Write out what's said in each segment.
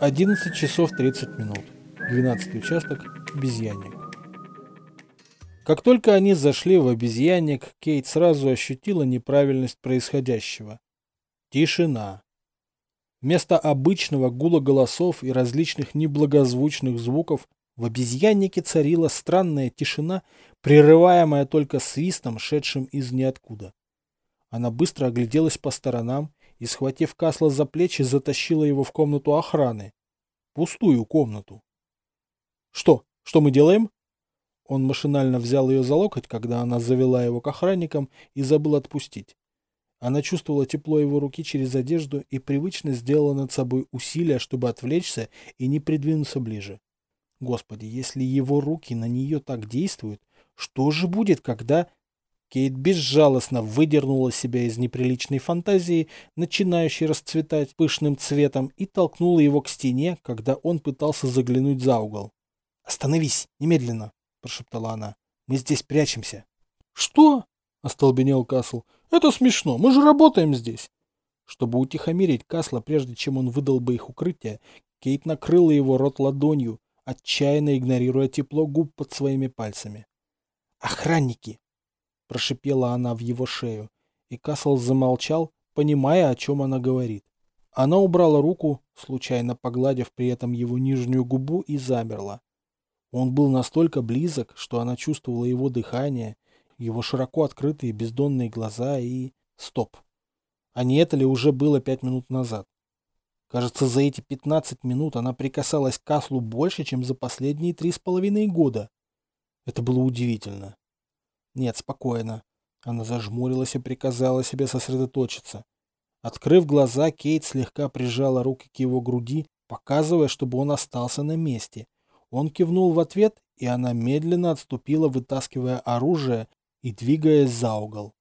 11 часов 30 минут. 12 участок. Обезьянник. Как только они зашли в обезьянник, Кейт сразу ощутила неправильность происходящего. Тишина. Вместо обычного гула голосов и различных неблагозвучных звуков в обезьяннике царила странная тишина, прерываемая только свистом, шедшим из ниоткуда. Она быстро огляделась по сторонам и, схватив Касла за плечи, затащила его в комнату охраны. Пустую комнату. «Что? Что мы делаем?» Он машинально взял ее за локоть, когда она завела его к охранникам и забыл отпустить. Она чувствовала тепло его руки через одежду и привычно сделала над собой усилия, чтобы отвлечься и не придвинуться ближе. Господи, если его руки на нее так действуют, что же будет, когда... Кейт безжалостно выдернула себя из неприличной фантазии, начинающей расцветать пышным цветом, и толкнула его к стене, когда он пытался заглянуть за угол. «Остановись, немедленно!» — прошептала она. «Мы здесь прячемся». «Что?» — остолбенел Касл. «Это смешно, мы же работаем здесь!» Чтобы утихомирить Касла, прежде чем он выдал бы их укрытие, Кейт накрыла его рот ладонью, отчаянно игнорируя тепло губ под своими пальцами. «Охранники!» Прошипела она в его шею, и Касл замолчал, понимая, о чем она говорит. Она убрала руку, случайно погладив при этом его нижнюю губу, и замерла. Он был настолько близок, что она чувствовала его дыхание, его широко открытые бездонные глаза и... Стоп. А не это ли уже было пять минут назад? Кажется, за эти пятнадцать минут она прикасалась к Каслу больше, чем за последние три с половиной года. Это было удивительно. Нет, спокойно. Она зажмурилась и приказала себе сосредоточиться. Открыв глаза, Кейт слегка прижала руки к его груди, показывая, чтобы он остался на месте. Он кивнул в ответ, и она медленно отступила, вытаскивая оружие и двигаясь за угол.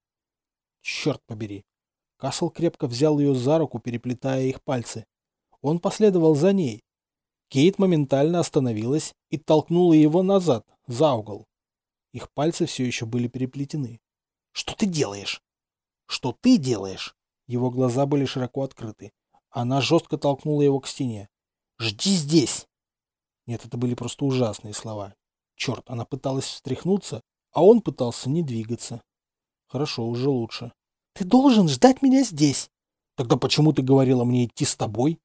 Черт побери! Касл крепко взял ее за руку, переплетая их пальцы. Он последовал за ней. Кейт моментально остановилась и толкнула его назад, за угол. Их пальцы все еще были переплетены. «Что ты делаешь?» «Что ты делаешь?» Его глаза были широко открыты. Она жестко толкнула его к стене. «Жди здесь!» Нет, это были просто ужасные слова. Черт, она пыталась встряхнуться, а он пытался не двигаться. Хорошо, уже лучше. «Ты должен ждать меня здесь!» «Тогда почему ты говорила мне идти с тобой?»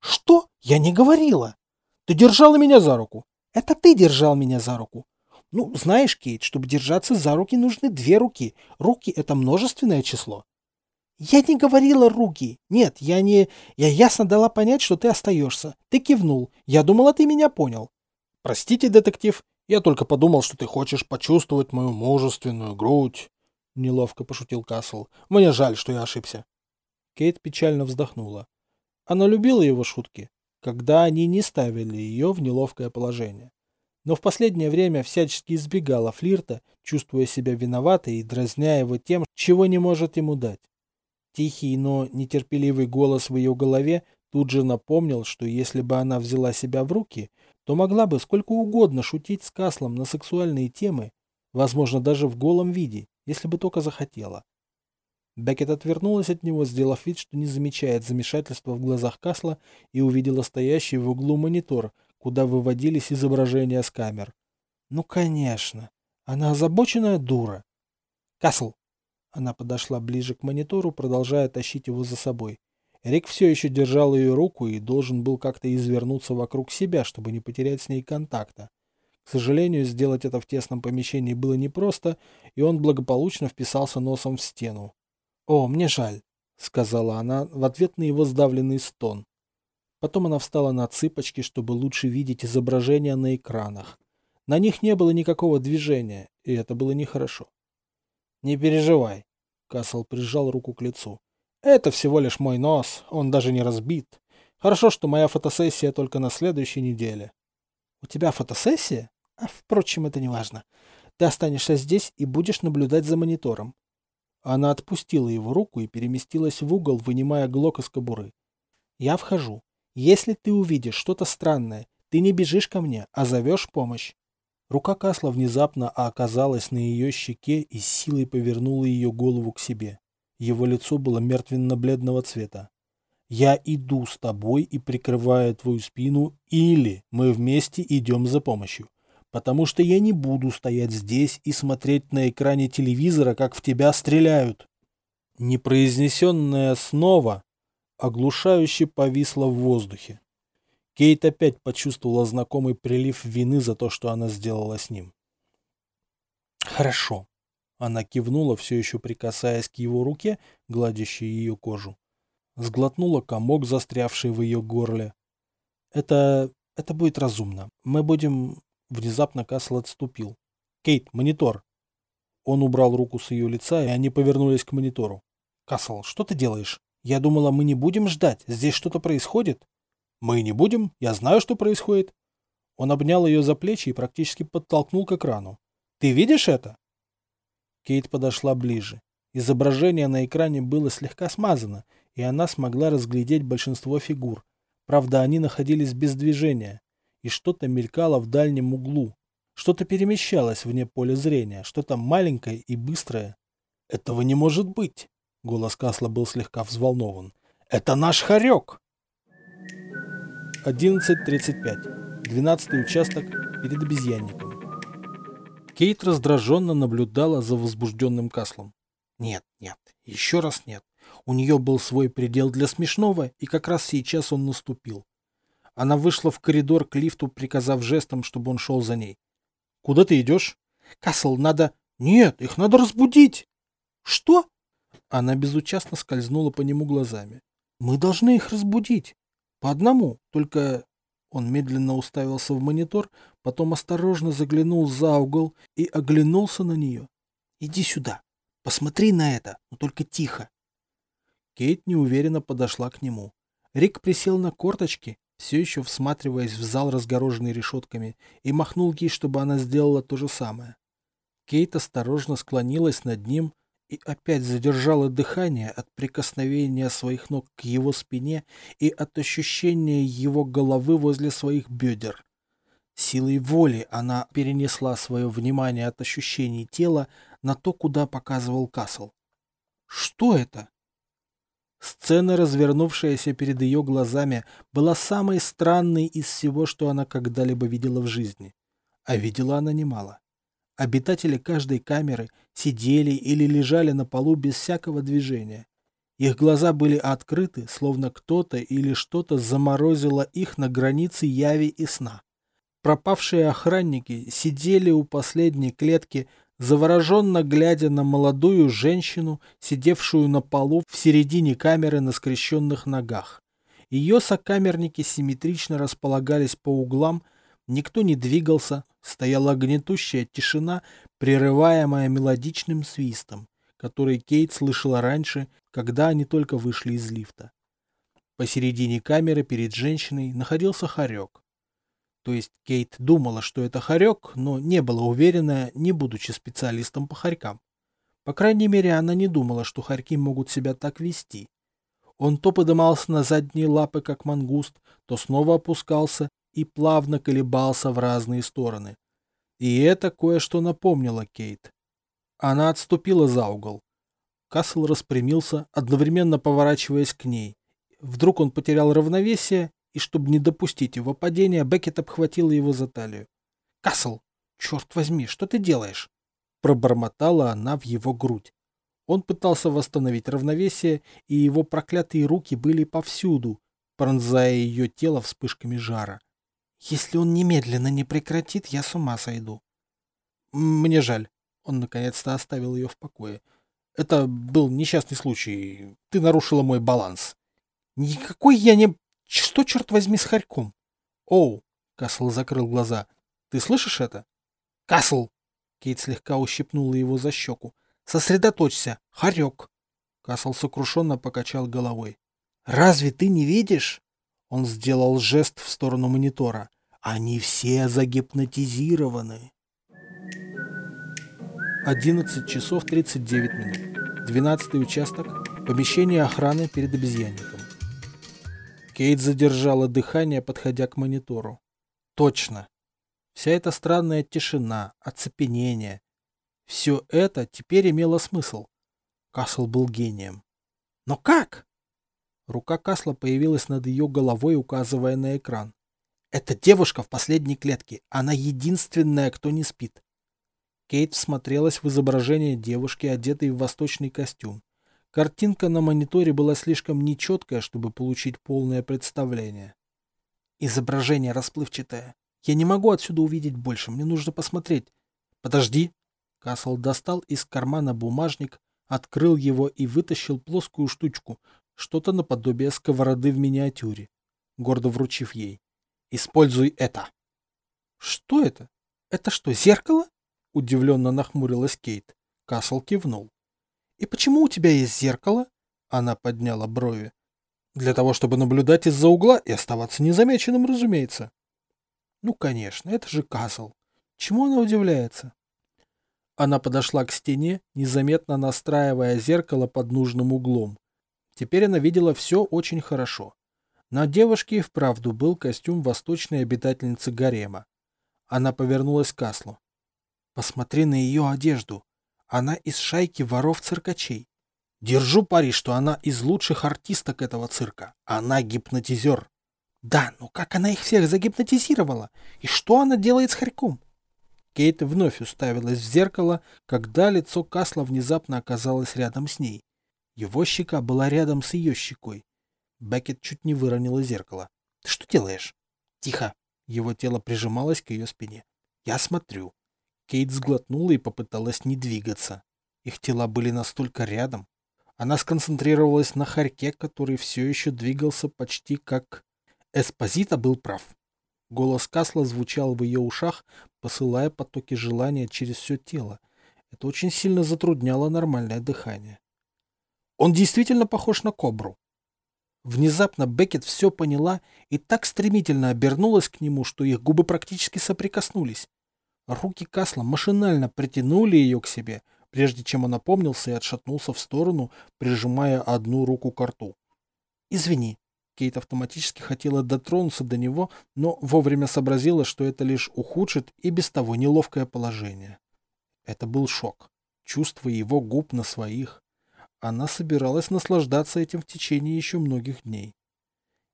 «Что? Я не говорила!» «Ты держала меня за руку!» «Это ты держал меня за руку!» Ну, знаешь, Кейт, чтобы держаться за руки, нужны две руки. Руки — это множественное число. Я не говорила руки. Нет, я не... Я ясно дала понять, что ты остаешься. Ты кивнул. Я думала, ты меня понял. Простите, детектив, я только подумал, что ты хочешь почувствовать мою мужественную грудь. Неловко пошутил Касл. Мне жаль, что я ошибся. Кейт печально вздохнула. Она любила его шутки, когда они не ставили ее в неловкое положение но в последнее время всячески избегала флирта, чувствуя себя виноватой и дразня его тем, чего не может ему дать. Тихий, но нетерпеливый голос в ее голове тут же напомнил, что если бы она взяла себя в руки, то могла бы сколько угодно шутить с Каслом на сексуальные темы, возможно, даже в голом виде, если бы только захотела. Беккет отвернулась от него, сделав вид, что не замечает замешательства в глазах Касла и увидела стоящий в углу монитор – куда выводились изображения с камер. Ну, конечно. Она озабоченная дура. Касл. Она подошла ближе к монитору, продолжая тащить его за собой. Рик все еще держал ее руку и должен был как-то извернуться вокруг себя, чтобы не потерять с ней контакта. К сожалению, сделать это в тесном помещении было непросто, и он благополучно вписался носом в стену. «О, мне жаль», — сказала она в ответ на его сдавленный стон. Потом она встала на цыпочки, чтобы лучше видеть изображения на экранах. На них не было никакого движения, и это было нехорошо. «Не переживай», — Кассел прижал руку к лицу. «Это всего лишь мой нос, он даже не разбит. Хорошо, что моя фотосессия только на следующей неделе». «У тебя фотосессия? А, впрочем, это не важно. Ты останешься здесь и будешь наблюдать за монитором». Она отпустила его руку и переместилась в угол, вынимая глок из кобуры. «Я вхожу. Если ты увидишь что-то странное, ты не бежишь ко мне, а зовешь помощь. Рука Касла внезапно оказалась на ее щеке и силой повернула ее голову к себе. Его лицо было мертвенно-бледного цвета. Я иду с тобой и прикрываю твою спину, или мы вместе идем за помощью. Потому что я не буду стоять здесь и смотреть на экране телевизора, как в тебя стреляют. Непроизнесенное снова оглушающе повисло в воздухе. Кейт опять почувствовала знакомый прилив вины за то, что она сделала с ним. «Хорошо». Она кивнула, все еще прикасаясь к его руке, гладящей ее кожу. Сглотнула комок, застрявший в ее горле. «Это... это будет разумно. Мы будем...» Внезапно Касл отступил. «Кейт, монитор!» Он убрал руку с ее лица, и они повернулись к монитору. «Касл, что ты делаешь? Я думала, мы не будем ждать. Здесь что-то происходит?» «Мы не будем. Я знаю, что происходит». Он обнял ее за плечи и практически подтолкнул к экрану. «Ты видишь это?» Кейт подошла ближе. Изображение на экране было слегка смазано, и она смогла разглядеть большинство фигур. Правда, они находились без движения, и что-то мелькало в дальнем углу. Что-то перемещалось вне поля зрения, что-то маленькое и быстрое. «Этого не может быть!» Голос Касла был слегка взволнован. «Это наш хорек!» 11.35. Двенадцатый участок перед обезьянником. Кейт раздраженно наблюдала за возбужденным Каслом. Нет, нет, еще раз нет. У нее был свой предел для смешного, и как раз сейчас он наступил. Она вышла в коридор к лифту, приказав жестом, чтобы он шел за ней. «Куда ты идешь?» «Касл, надо...» «Нет, их надо разбудить!» «Что?» Она безучастно скользнула по нему глазами. «Мы должны их разбудить. По одному. Только...» Он медленно уставился в монитор, потом осторожно заглянул за угол и оглянулся на нее. «Иди сюда. Посмотри на это, но только тихо». Кейт неуверенно подошла к нему. Рик присел на корточки, все еще всматриваясь в зал, разгороженный решетками, и махнул ей, чтобы она сделала то же самое. Кейт осторожно склонилась над ним и опять задержала дыхание от прикосновения своих ног к его спине и от ощущения его головы возле своих бедер. Силой воли она перенесла свое внимание от ощущений тела на то, куда показывал Касл. Что это? Сцена, развернувшаяся перед ее глазами, была самой странной из всего, что она когда-либо видела в жизни. А видела она немало. Обитатели каждой камеры сидели или лежали на полу без всякого движения. Их глаза были открыты, словно кто-то или что-то заморозило их на границе яви и сна. Пропавшие охранники сидели у последней клетки, завороженно глядя на молодую женщину, сидевшую на полу в середине камеры на скрещенных ногах. Ее сокамерники симметрично располагались по углам, никто не двигался, стояла гнетущая тишина, прерываемая мелодичным свистом, который Кейт слышала раньше, когда они только вышли из лифта. Посередине камеры перед женщиной находился хорек. То есть Кейт думала, что это хорек, но не была уверена, не будучи специалистом по хорькам. По крайней мере, она не думала, что хорьки могут себя так вести. Он то подымался на задние лапы, как мангуст, то снова опускался и плавно колебался в разные стороны. И это кое-что напомнило Кейт. Она отступила за угол. Касл распрямился, одновременно поворачиваясь к ней. Вдруг он потерял равновесие и чтобы не допустить его падения, Беккет обхватила его за талию. «Касл, черт возьми, что ты делаешь?» Пробормотала она в его грудь. Он пытался восстановить равновесие, и его проклятые руки были повсюду, пронзая ее тело вспышками жара. «Если он немедленно не прекратит, я с ума сойду». «Мне жаль». Он наконец-то оставил ее в покое. «Это был несчастный случай. Ты нарушила мой баланс». «Никакой я не...» Что, черт возьми, с Харьком? Оу, Касл закрыл глаза. Ты слышишь это? Касл! Кейт слегка ущипнула его за щеку. Сосредоточься, Харек. Касл сокрушенно покачал головой. Разве ты не видишь? Он сделал жест в сторону монитора. Они все загипнотизированы. 11 часов 39 минут. 12 участок. Помещение охраны перед обезьянником. Кейт задержала дыхание, подходя к монитору. Точно. Вся эта странная тишина, оцепенение. Все это теперь имело смысл. Касл был гением. Но как? Рука Касла появилась над ее головой, указывая на экран. «Это девушка в последней клетке. Она единственная, кто не спит». Кейт всмотрелась в изображение девушки, одетой в восточный костюм. Картинка на мониторе была слишком нечеткая, чтобы получить полное представление. Изображение расплывчатое. Я не могу отсюда увидеть больше, мне нужно посмотреть. Подожди. Касл достал из кармана бумажник, открыл его и вытащил плоскую штучку, что-то наподобие сковороды в миниатюре, гордо вручив ей. Используй это. Что это? Это что, зеркало? Удивленно нахмурилась Кейт. Касл кивнул. И почему у тебя есть зеркало? Она подняла брови. Для того, чтобы наблюдать из-за угла и оставаться незамеченным, разумеется. Ну, конечно, это же Касл. Чему она удивляется? Она подошла к стене, незаметно настраивая зеркало под нужным углом. Теперь она видела все очень хорошо. На девушке и вправду был костюм восточной обитательницы гарема. Она повернулась к Каслу. «Посмотри на ее одежду. Она из шайки воров-циркачей. Держу пари, что она из лучших артисток этого цирка. Она гипнотизер. Да, но как она их всех загипнотизировала? И что она делает с хорьком? Кейт вновь уставилась в зеркало, когда лицо Касла внезапно оказалось рядом с ней. Его щека была рядом с ее щекой. Беккет чуть не выронила зеркало. «Ты что делаешь?» «Тихо!» Его тело прижималось к ее спине. «Я смотрю». Кейт сглотнула и попыталась не двигаться. Их тела были настолько рядом. Она сконцентрировалась на Харьке, который все еще двигался почти как... Эспозита был прав. Голос Касла звучал в ее ушах, посылая потоки желания через все тело. Это очень сильно затрудняло нормальное дыхание. Он действительно похож на кобру. Внезапно Беккет все поняла и так стремительно обернулась к нему, что их губы практически соприкоснулись. Руки Касла машинально притянули ее к себе, прежде чем он опомнился и отшатнулся в сторону, прижимая одну руку к рту. «Извини». Кейт автоматически хотела дотронуться до него, но вовремя сообразила, что это лишь ухудшит и без того неловкое положение. Это был шок. Чувство его губ на своих. Она собиралась наслаждаться этим в течение еще многих дней.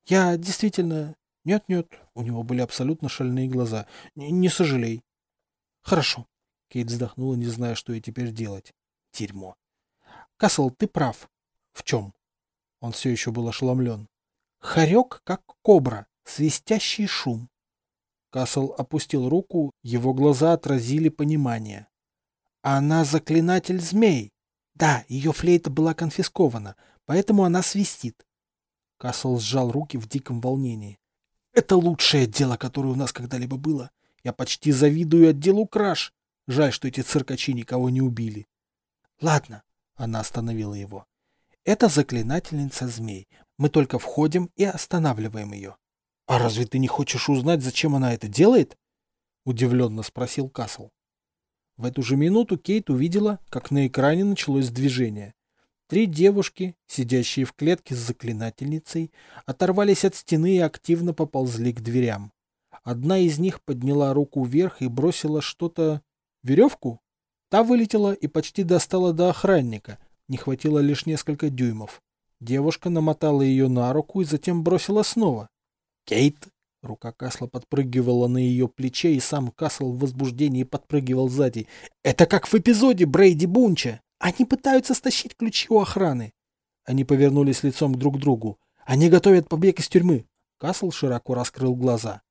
«Я действительно...» «Нет-нет», у него были абсолютно шальные глаза. «Не, сожалей». «Хорошо. Кейт вздохнула, не зная, что ей теперь делать. Дерьмо. Касл, ты прав. В чем? Он все еще был ошеломлен. Хорек, как кобра, свистящий шум. Касл опустил руку, его глаза отразили понимание. Она заклинатель змей. Да, ее флейта была конфискована, поэтому она свистит. Касл сжал руки в диком волнении. Это лучшее дело, которое у нас когда-либо было. Я почти завидую отделу Краш. Жаль, что эти циркачи никого не убили. Ладно, она остановила его. Это заклинательница змей. Мы только входим и останавливаем ее. А разве ты не хочешь узнать, зачем она это делает? Удивленно спросил Касл. В эту же минуту Кейт увидела, как на экране началось движение. Три девушки, сидящие в клетке с заклинательницей, оторвались от стены и активно поползли к дверям. Одна из них подняла руку вверх и бросила что-то Веревку? Та вылетела и почти достала до охранника, не хватило лишь несколько дюймов. Девушка намотала ее на руку и затем бросила снова. «Кейт!» Рука Касла подпрыгивала на ее плече, и сам Касл в возбуждении подпрыгивал сзади. «Это как в эпизоде Брейди Бунча! Они пытаются стащить ключи у охраны!» Они повернулись лицом друг к другу. «Они готовят побег из тюрьмы!» Касл широко раскрыл глаза.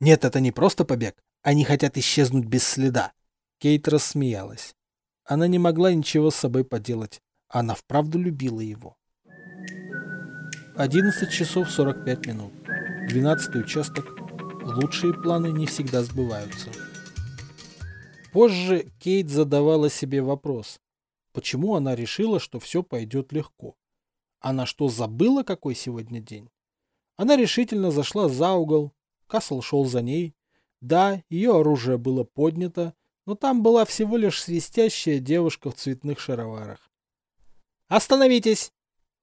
«Нет, это не просто побег. Они хотят исчезнуть без следа. Кейт рассмеялась. Она не могла ничего с собой поделать. Она вправду любила его. 11 часов 45 минут. 12 участок. Лучшие планы не всегда сбываются. Позже Кейт задавала себе вопрос. Почему она решила, что все пойдет легко? Она что, забыла, какой сегодня день? Она решительно зашла за угол. Касл шел за ней. Да, ее оружие было поднято, но там была всего лишь свистящая девушка в цветных шароварах. «Остановитесь!»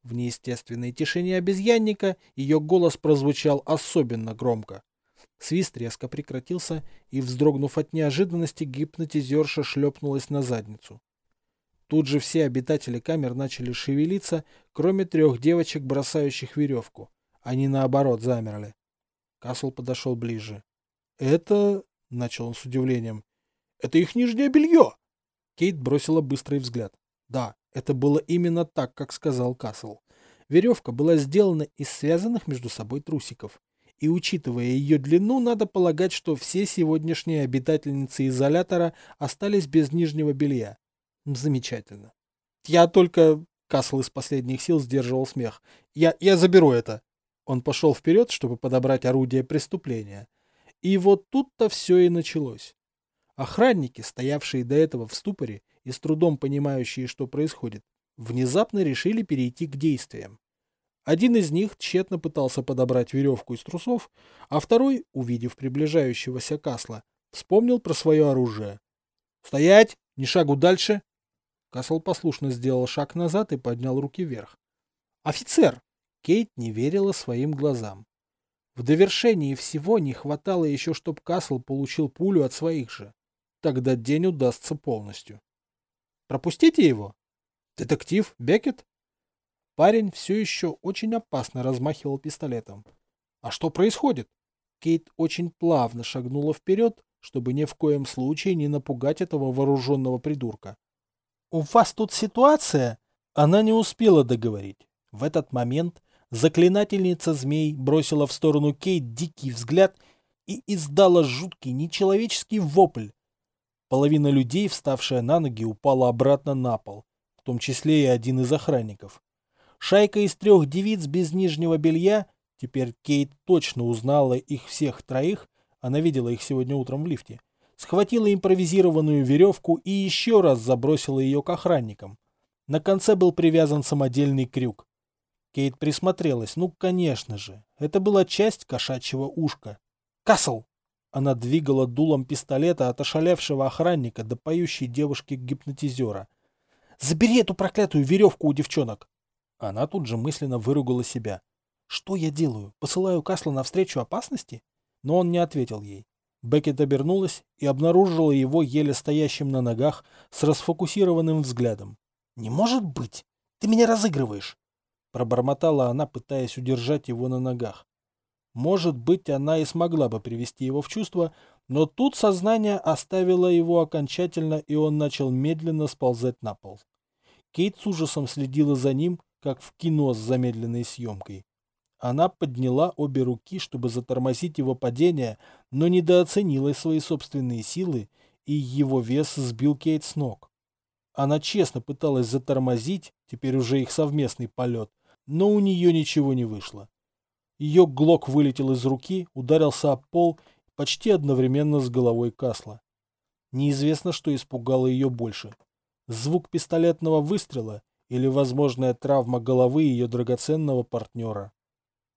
В неестественной тишине обезьянника ее голос прозвучал особенно громко. Свист резко прекратился, и, вздрогнув от неожиданности, гипнотизерша шлепнулась на задницу. Тут же все обитатели камер начали шевелиться, кроме трех девочек, бросающих веревку. Они наоборот замерли. Касл подошел ближе. «Это...» — начал он с удивлением. «Это их нижнее белье!» Кейт бросила быстрый взгляд. Да, это было именно так, как сказал Касл. Веревка была сделана из связанных между собой трусиков. И учитывая ее длину, надо полагать, что все сегодняшние обитательницы изолятора остались без нижнего белья. Замечательно. Я только... Касл из последних сил сдерживал смех. Я, я заберу это. Он пошел вперед, чтобы подобрать орудие преступления. И вот тут-то все и началось. Охранники, стоявшие до этого в ступоре и с трудом понимающие, что происходит, внезапно решили перейти к действиям. Один из них тщетно пытался подобрать веревку из трусов, а второй, увидев приближающегося Касла, вспомнил про свое оружие. «Стоять! Ни шагу дальше!» Касл послушно сделал шаг назад и поднял руки вверх. «Офицер!» Кейт не верила своим глазам. В довершении всего не хватало еще, чтобы Касл получил пулю от своих же. Тогда день удастся полностью. Пропустите его. Детектив Бекет? Парень все еще очень опасно размахивал пистолетом. А что происходит? Кейт очень плавно шагнула вперед, чтобы ни в коем случае не напугать этого вооруженного придурка. «У вас тут ситуация?» Она не успела договорить. В этот момент заклинательница змей бросила в сторону Кейт дикий взгляд и издала жуткий нечеловеческий вопль. Половина людей, вставшая на ноги, упала обратно на пол, в том числе и один из охранников. Шайка из трех девиц без нижнего белья, теперь Кейт точно узнала их всех троих, она видела их сегодня утром в лифте, схватила импровизированную веревку и еще раз забросила ее к охранникам. На конце был привязан самодельный крюк. Кейт присмотрелась. Ну, конечно же. Это была часть кошачьего ушка. «Касл!» Она двигала дулом пистолета от ошалевшего охранника до поющей девушки-гипнотизера. «Забери эту проклятую веревку у девчонок!» Она тут же мысленно выругала себя. «Что я делаю? Посылаю Касла навстречу опасности?» Но он не ответил ей. Беккет обернулась и обнаружила его еле стоящим на ногах с расфокусированным взглядом. «Не может быть! Ты меня разыгрываешь!» Пробормотала она, пытаясь удержать его на ногах. Может быть, она и смогла бы привести его в чувство, но тут сознание оставило его окончательно, и он начал медленно сползать на пол. Кейт с ужасом следила за ним, как в кино с замедленной съемкой. Она подняла обе руки, чтобы затормозить его падение, но недооценила свои собственные силы, и его вес сбил Кейт с ног. Она честно пыталась затормозить, теперь уже их совместный полет, но у нее ничего не вышло. Ее глок вылетел из руки, ударился об пол почти одновременно с головой Касла. Неизвестно, что испугало ее больше. Звук пистолетного выстрела или возможная травма головы ее драгоценного партнера.